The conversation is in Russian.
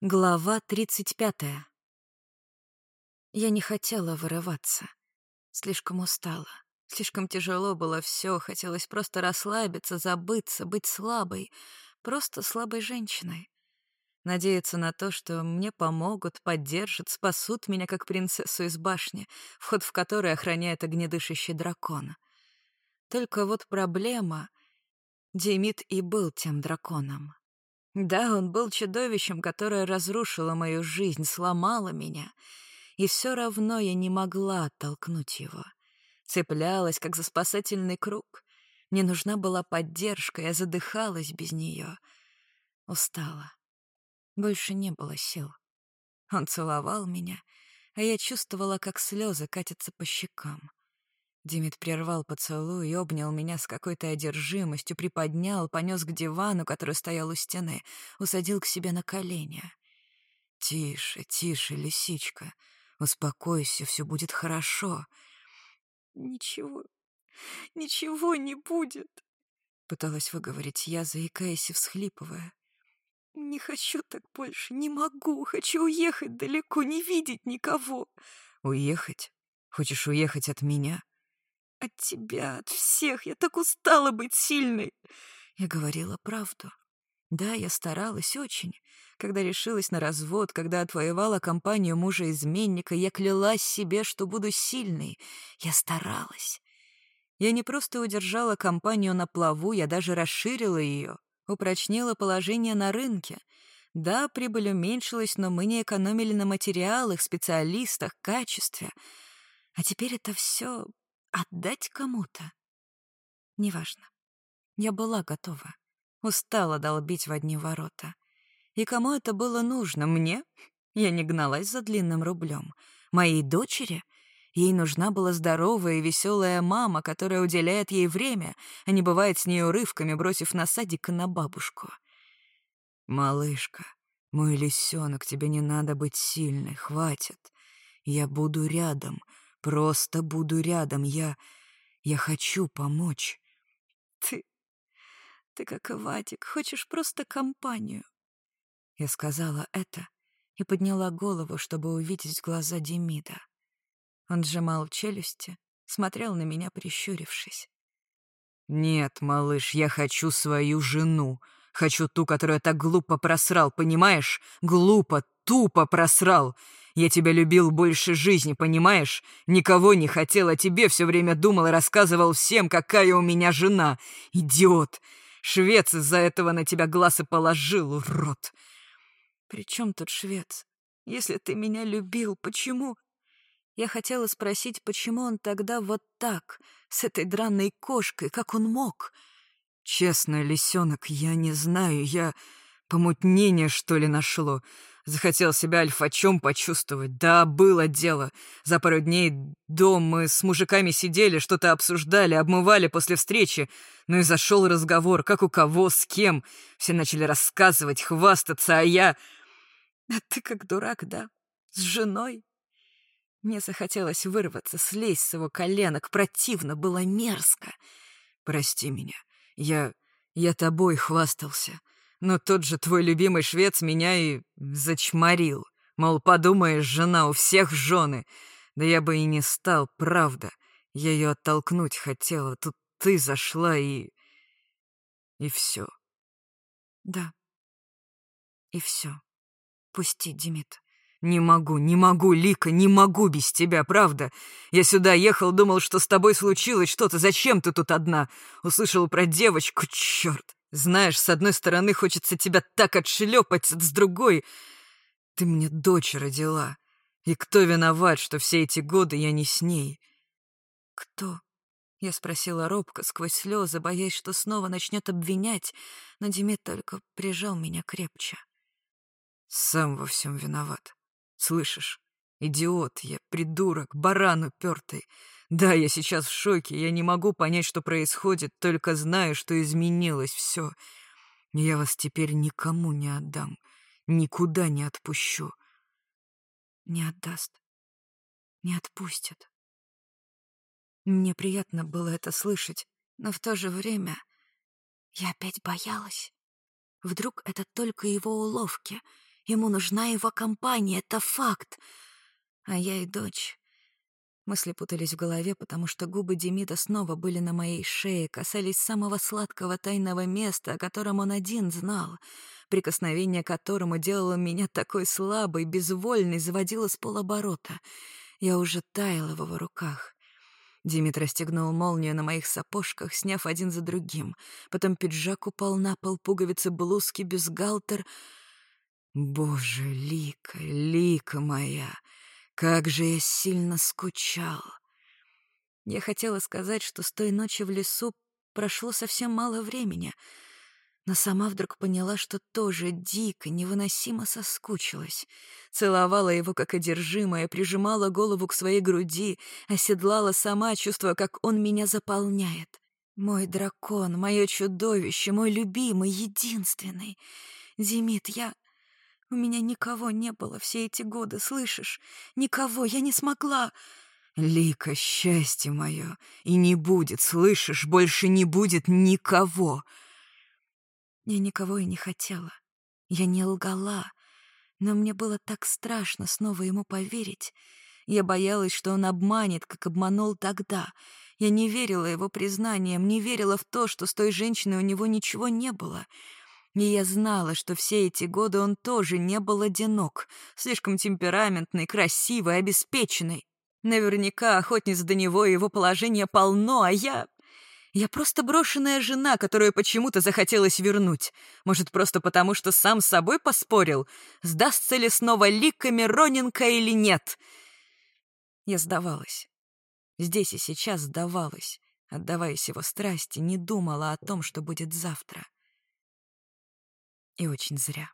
Глава 35. Я не хотела вырываться. Слишком устала. Слишком тяжело было все, хотелось просто расслабиться, забыться, быть слабой, просто слабой женщиной. Надеяться на то, что мне помогут, поддержат, спасут меня как принцессу из башни, вход в которой охраняет огнедышащий дракон. Только вот проблема — Демид и был тем драконом. Да, он был чудовищем, которое разрушило мою жизнь, сломало меня. И все равно я не могла оттолкнуть его. Цеплялась, как за спасательный круг. Мне нужна была поддержка, я задыхалась без нее. Устала. Больше не было сил. Он целовал меня, а я чувствовала, как слезы катятся по щекам. Димит прервал поцелуй и обнял меня с какой-то одержимостью, приподнял, понес к дивану, который стоял у стены, усадил к себе на колени. «Тише, тише, лисичка, успокойся, все будет хорошо». «Ничего, ничего не будет», — пыталась выговорить я, заикаясь и всхлипывая. «Не хочу так больше, не могу, хочу уехать далеко, не видеть никого». «Уехать? Хочешь уехать от меня?» От тебя, от всех. Я так устала быть сильной. Я говорила правду. Да, я старалась очень. Когда решилась на развод, когда отвоевала компанию мужа-изменника, я клялась себе, что буду сильной. Я старалась. Я не просто удержала компанию на плаву, я даже расширила ее, упрочнила положение на рынке. Да, прибыль уменьшилась, но мы не экономили на материалах, специалистах, качестве. А теперь это все Отдать кому-то? Неважно. Я была готова. Устала долбить в одни ворота. И кому это было нужно? Мне? Я не гналась за длинным рублем. Моей дочери? Ей нужна была здоровая и веселая мама, которая уделяет ей время, а не бывает с ней урывками, бросив на садик на бабушку. «Малышка, мой лисенок, тебе не надо быть сильной, хватит. Я буду рядом, Просто буду рядом. Я... я хочу помочь. Ты... ты как Вадик, хочешь просто компанию. Я сказала это и подняла голову, чтобы увидеть глаза Демида. Он сжимал челюсти, смотрел на меня, прищурившись. «Нет, малыш, я хочу свою жену. Хочу ту, которую так глупо просрал, понимаешь? Глупо, тупо просрал. Я тебя любил больше жизни, понимаешь? Никого не хотел, а тебе все время думал и рассказывал всем, какая у меня жена. Идиот! Швец из-за этого на тебя глаз и положил, урод!» «При чем тут швец? Если ты меня любил, почему...» Я хотела спросить, почему он тогда вот так, с этой дранной кошкой, как он мог? «Честно, лисенок, я не знаю, я... Помутнение, что ли, нашло. Захотел себя альфачом почувствовать. Да, было дело. За пару дней до мы с мужиками сидели, что-то обсуждали, обмывали после встречи. Ну и зашел разговор, как у кого, с кем. Все начали рассказывать, хвастаться, а я... А ты как дурак, да? С женой? Мне захотелось вырваться, слезть с его коленок. Противно, было мерзко. Прости меня. Я... я тобой хвастался. Но тот же твой любимый швец меня и зачморил. Мол, подумаешь, жена у всех жены. Да я бы и не стал, правда. Я ее оттолкнуть хотела. Тут ты зашла и... И все. Да. И все. Пусти, Демид. «Не могу, не могу, Лика, не могу без тебя, правда. Я сюда ехал, думал, что с тобой случилось что-то. Зачем ты тут одна? Услышал про девочку, черт. Знаешь, с одной стороны хочется тебя так отшлепать, с другой... Ты мне дочь родила. И кто виноват, что все эти годы я не с ней? Кто? Я спросила робко, сквозь слезы, боясь, что снова начнет обвинять, но Демид только прижал меня крепче. Сам во всем виноват. Слышишь? Идиот я, придурок, баран упертый. Да, я сейчас в шоке, я не могу понять, что происходит, только знаю, что изменилось все. Я вас теперь никому не отдам, никуда не отпущу. Не отдаст, не отпустит. Мне приятно было это слышать, но в то же время я опять боялась. Вдруг это только его уловки, Ему нужна его компания, это факт. А я и дочь. Мысли путались в голове, потому что губы Демида снова были на моей шее, касались самого сладкого тайного места, о котором он один знал, прикосновение которому делало меня такой слабой, безвольной, заводило с полоборота. Я уже таяла в его руках. Димит расстегнул молнию на моих сапожках, сняв один за другим. Потом пиджак упал на пол, пуговицы блузки, бюстгальтер. Боже, Лика, Лика моя! Как же я сильно скучал. Я хотела сказать, что с той ночи в лесу прошло совсем мало времени, но сама вдруг поняла, что тоже дико, невыносимо соскучилась. Целовала его как одержимая, прижимала голову к своей груди, оседлала сама, чувствуя, как он меня заполняет. Мой дракон, мое чудовище, мой любимый, единственный. Зимит, я... У меня никого не было все эти годы, слышишь? Никого, я не смогла. Лика, счастье мое, и не будет, слышишь, больше не будет никого. Я никого и не хотела. Я не лгала. Но мне было так страшно снова ему поверить. Я боялась, что он обманет, как обманул тогда. Я не верила его признаниям, не верила в то, что с той женщиной у него ничего не было — и я знала, что все эти годы он тоже не был одинок, слишком темпераментный, красивый, обеспеченный. Наверняка охотниц до него и его положение полно, а я... Я просто брошенная жена, которую почему-то захотелось вернуть. Может, просто потому, что сам с собой поспорил, сдастся ли снова ликами Роненко или нет. Я сдавалась. Здесь и сейчас сдавалась, отдаваясь его страсти, не думала о том, что будет завтра. И очень зря.